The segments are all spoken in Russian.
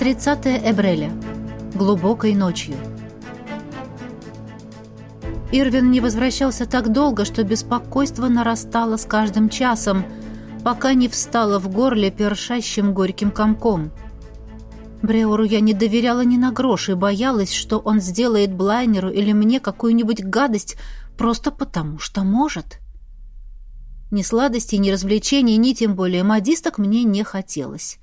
30 Эбреля. Глубокой ночью. Ирвин не возвращался так долго, что беспокойство нарастало с каждым часом, пока не встало в горле першащим горьким комком. Бреору я не доверяла ни на грош и боялась, что он сделает Блайнеру или мне какую-нибудь гадость просто потому, что может. Ни сладостей, ни развлечений, ни тем более модисток мне не хотелось.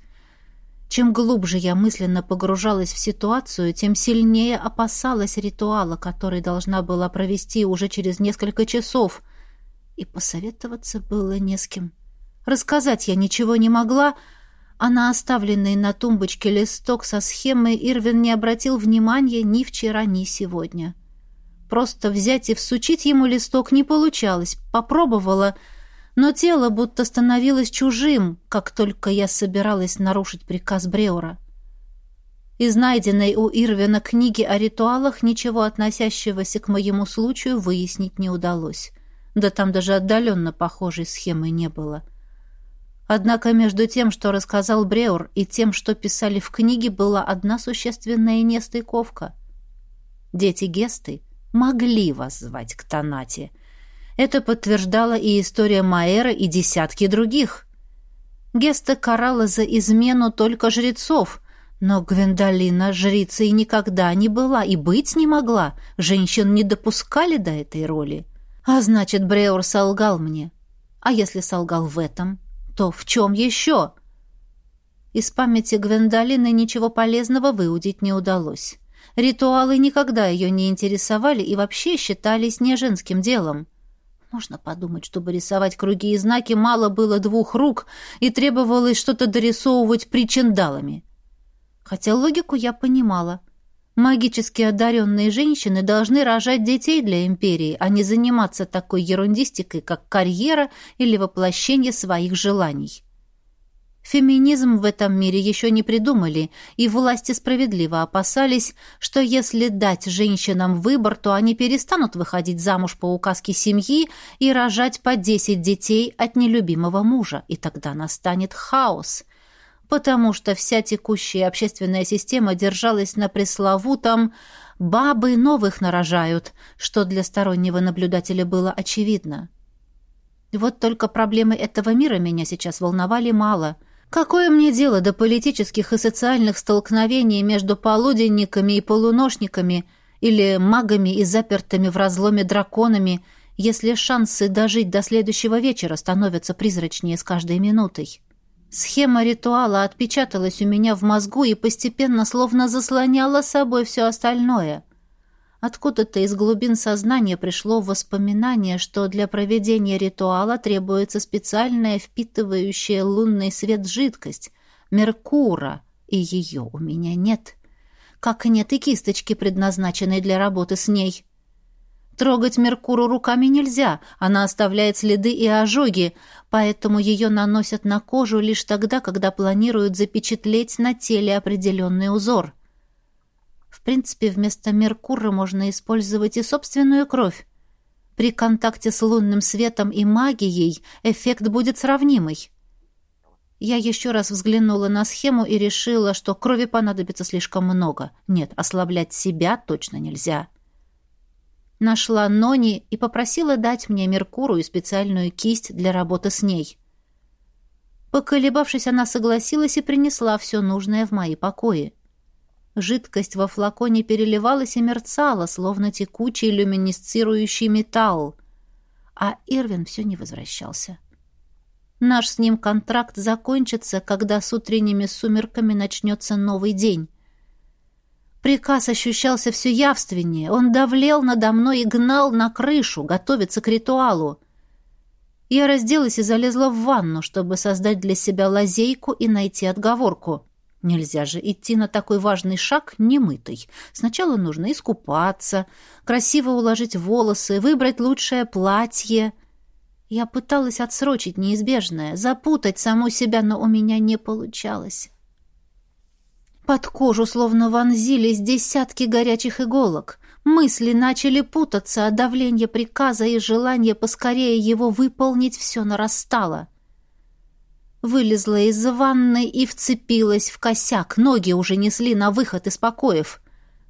Чем глубже я мысленно погружалась в ситуацию, тем сильнее опасалась ритуала, который должна была провести уже через несколько часов. И посоветоваться было не с кем. Рассказать я ничего не могла, а на оставленный на тумбочке листок со схемой Ирвин не обратил внимания ни вчера, ни сегодня. Просто взять и всучить ему листок не получалось. Попробовала — но тело будто становилось чужим, как только я собиралась нарушить приказ Бреура. Из найденной у Ирвина книги о ритуалах ничего относящегося к моему случаю выяснить не удалось. Да там даже отдаленно похожей схемы не было. Однако между тем, что рассказал Бреур, и тем, что писали в книге, была одна существенная нестыковка. Дети Гесты могли вас звать к Танате — это подтверждала и история Маэра и десятки других. Геста карала за измену только жрецов, но Гвендолина жрицей никогда не была и быть не могла. Женщин не допускали до этой роли. А значит, Бреур солгал мне. А если солгал в этом, то в чем еще? Из памяти Гвендолины ничего полезного выудить не удалось. Ритуалы никогда ее не интересовали и вообще считались не женским делом. Можно подумать, чтобы рисовать круги и знаки, мало было двух рук, и требовалось что-то дорисовывать причиндалами. Хотя логику я понимала. Магически одаренные женщины должны рожать детей для империи, а не заниматься такой ерундистикой, как карьера или воплощение своих желаний. Феминизм в этом мире еще не придумали, и власти справедливо опасались, что если дать женщинам выбор, то они перестанут выходить замуж по указке семьи и рожать по 10 детей от нелюбимого мужа, и тогда настанет хаос. Потому что вся текущая общественная система держалась на пресловутом «бабы новых нарожают», что для стороннего наблюдателя было очевидно. Вот только проблемы этого мира меня сейчас волновали мало – Какое мне дело до политических и социальных столкновений между полуденниками и полуношниками или магами и запертыми в разломе драконами, если шансы дожить до следующего вечера становятся призрачнее с каждой минутой? Схема ритуала отпечаталась у меня в мозгу и постепенно словно заслоняла собой все остальное. Откуда-то из глубин сознания пришло воспоминание, что для проведения ритуала требуется специальная впитывающая лунный свет жидкость — меркура, и ее у меня нет. Как нет и кисточки, предназначенной для работы с ней. Трогать меркуру руками нельзя, она оставляет следы и ожоги, поэтому ее наносят на кожу лишь тогда, когда планируют запечатлеть на теле определенный узор — в принципе, вместо Меркура можно использовать и собственную кровь. При контакте с лунным светом и магией эффект будет сравнимый. Я еще раз взглянула на схему и решила, что крови понадобится слишком много. Нет, ослаблять себя точно нельзя. Нашла Нони и попросила дать мне Меркуру и специальную кисть для работы с ней. Поколебавшись, она согласилась и принесла все нужное в мои покои. Жидкость во флаконе переливалась и мерцала, словно текучий люминесцирующий металл. А Ирвин все не возвращался. Наш с ним контракт закончится, когда с утренними сумерками начнется новый день. Приказ ощущался все явственнее. Он давлел надо мной и гнал на крышу, готовиться к ритуалу. Я разделась и залезла в ванну, чтобы создать для себя лазейку и найти отговорку. Нельзя же идти на такой важный шаг немытой. Сначала нужно искупаться, красиво уложить волосы, выбрать лучшее платье. Я пыталась отсрочить неизбежное, запутать саму себя, но у меня не получалось. Под кожу словно вонзились десятки горячих иголок. Мысли начали путаться, а давление приказа и желание поскорее его выполнить все нарастало. — Вылезла из ванной и вцепилась в косяк. Ноги уже несли на выход из покоев.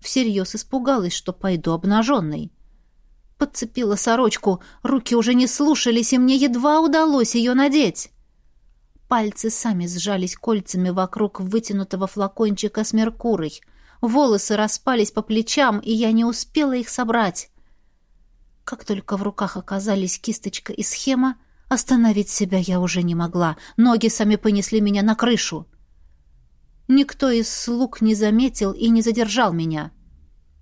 Всерьез испугалась, что пойду обнаженной. Подцепила сорочку, руки уже не слушались, и мне едва удалось ее надеть. Пальцы сами сжались кольцами вокруг вытянутого флакончика с меркурой. Волосы распались по плечам, и я не успела их собрать. Как только в руках оказались кисточка и схема, остановить себя я уже не могла. Ноги сами понесли меня на крышу. Никто из слуг не заметил и не задержал меня.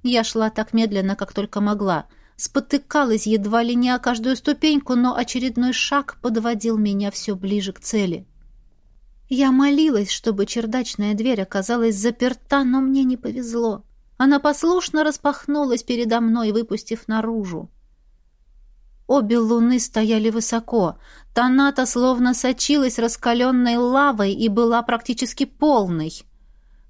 Я шла так медленно, как только могла. Спотыкалась едва ли не о каждую ступеньку, но очередной шаг подводил меня все ближе к цели. Я молилась, чтобы чердачная дверь оказалась заперта, но мне не повезло. Она послушно распахнулась передо мной, выпустив наружу. Обе луны стояли высоко. Таната словно сочилась раскаленной лавой и была практически полной.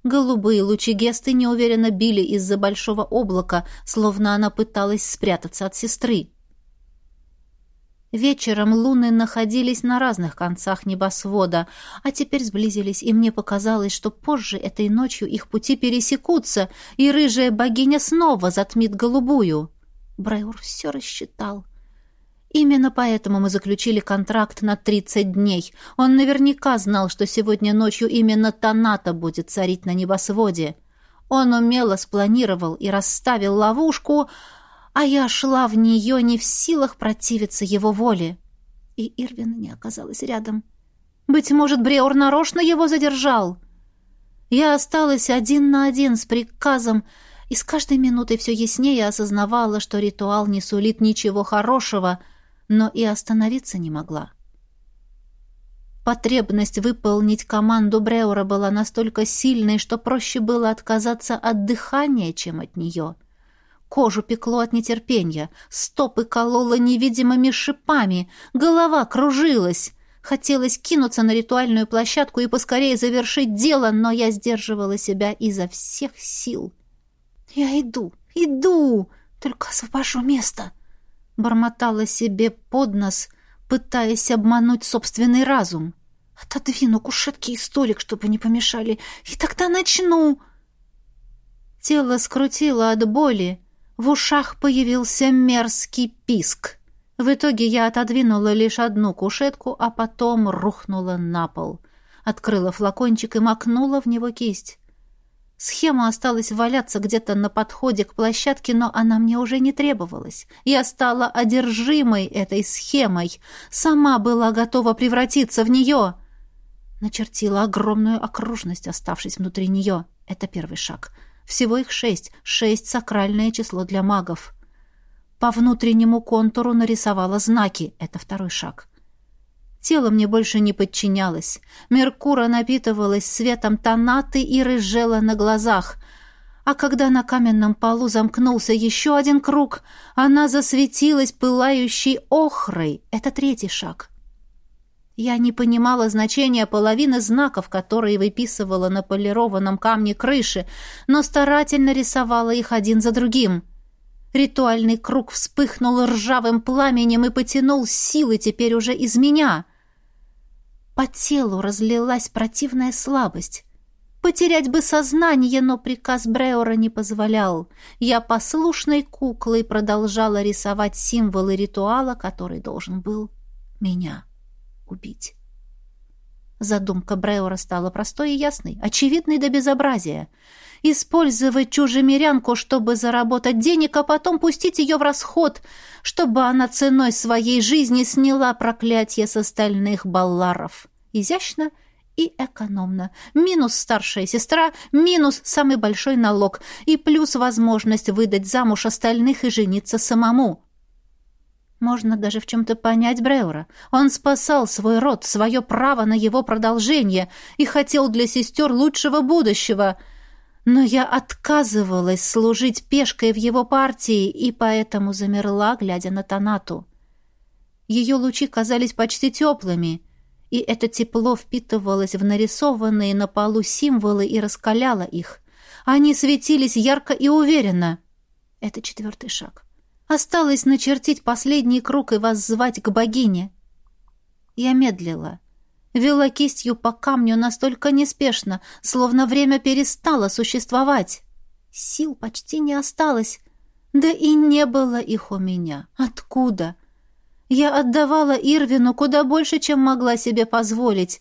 Голубые лучи Гесты неуверенно били из-за большого облака, словно она пыталась спрятаться от сестры. Вечером луны находились на разных концах небосвода, а теперь сблизились, и мне показалось, что позже этой ночью их пути пересекутся, и рыжая богиня снова затмит голубую. Брайур все рассчитал. Именно поэтому мы заключили контракт на 30 дней. Он наверняка знал, что сегодня ночью именно Таната будет царить на небосводе. Он умело спланировал и расставил ловушку, а я шла в нее не в силах противиться его воле. И Ирвина не оказалась рядом. Быть может, Бреор нарочно его задержал. Я осталась один на один с приказом, и с каждой минутой все яснее осознавала, что ритуал не сулит ничего хорошего — но и остановиться не могла. Потребность выполнить команду Бреура была настолько сильной, что проще было отказаться от дыхания, чем от нее. Кожу пекло от нетерпения, стопы кололо невидимыми шипами, голова кружилась. Хотелось кинуться на ритуальную площадку и поскорее завершить дело, но я сдерживала себя изо всех сил. «Я иду, иду, только освобожу место», бормотала себе под нос, пытаясь обмануть собственный разум. Отодвину кушетки и столик, чтобы не помешали, и тогда начну. Тело скрутило от боли, в ушах появился мерзкий писк. В итоге я отодвинула лишь одну кушетку, а потом рухнула на пол. Открыла флакончик и макнула в него кисть. Схема осталась валяться где-то на подходе к площадке, но она мне уже не требовалась. Я стала одержимой этой схемой. Сама была готова превратиться в нее. Начертила огромную окружность, оставшись внутри нее. Это первый шаг. Всего их шесть. Шесть — сакральное число для магов. По внутреннему контуру нарисовала знаки. Это второй шаг. Тело мне больше не подчинялось. Меркура напитывалась светом тонаты и рыжела на глазах. А когда на каменном полу замкнулся еще один круг, она засветилась пылающей охрой. Это третий шаг. Я не понимала значения половины знаков, которые выписывала на полированном камне крыши, но старательно рисовала их один за другим. Ритуальный круг вспыхнул ржавым пламенем и потянул силы теперь уже из меня — по телу разлилась противная слабость. Потерять бы сознание, но приказ Бреора не позволял. Я послушной куклой продолжала рисовать символы ритуала, который должен был меня убить. Задумка Бреора стала простой и ясной, очевидной до безобразия. Использовать чужемирянку, чтобы заработать денег, а потом пустить ее в расход, чтобы она ценой своей жизни сняла проклятие с остальных балларов. Изящно и экономно. Минус старшая сестра, минус самый большой налог и плюс возможность выдать замуж остальных и жениться самому. Можно даже в чем-то понять Бреура. Он спасал свой род, свое право на его продолжение и хотел для сестер лучшего будущего. Но я отказывалась служить пешкой в его партии и поэтому замерла, глядя на Танату. Ее лучи казались почти теплыми, и это тепло впитывалось в нарисованные на полу символы и раскаляло их. Они светились ярко и уверенно. Это четвертый шаг. Осталось начертить последний круг и воззвать к богине. Я медлила. Вела кистью по камню настолько неспешно, словно время перестало существовать. Сил почти не осталось. Да и не было их у меня. Откуда? Я отдавала Ирвину куда больше, чем могла себе позволить,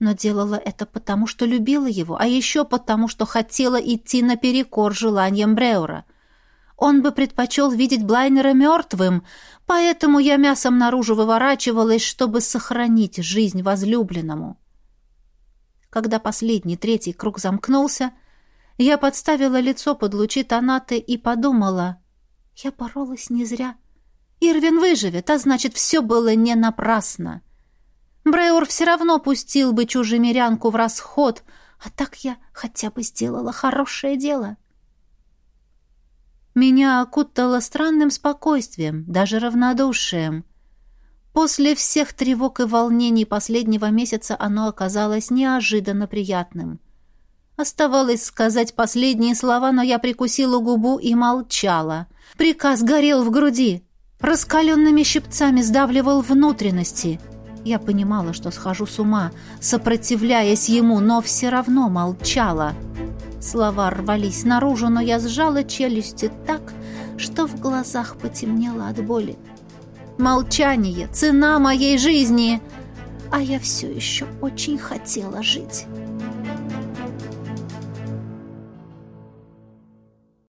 но делала это потому, что любила его, а еще потому, что хотела идти наперекор желаниям Бреура. Он бы предпочел видеть Блайнера мертвым, поэтому я мясом наружу выворачивалась, чтобы сохранить жизнь возлюбленному. Когда последний, третий круг замкнулся, я подставила лицо под лучи тонаты и подумала, я боролась не зря. Ирвин выживет, а значит, все было не напрасно. Бреур все равно пустил бы чужемирянку в расход, а так я хотя бы сделала хорошее дело. Меня окутало странным спокойствием, даже равнодушием. После всех тревог и волнений последнего месяца оно оказалось неожиданно приятным. Оставалось сказать последние слова, но я прикусила губу и молчала. Приказ горел в груди, раскаленными щипцами сдавливал внутренности. Я понимала, что схожу с ума, сопротивляясь ему, но все равно молчала. Слова рвались наружу, но я сжала челюсти так, что в глазах потемнело от боли. Молчание — цена моей жизни, а я все еще очень хотела жить».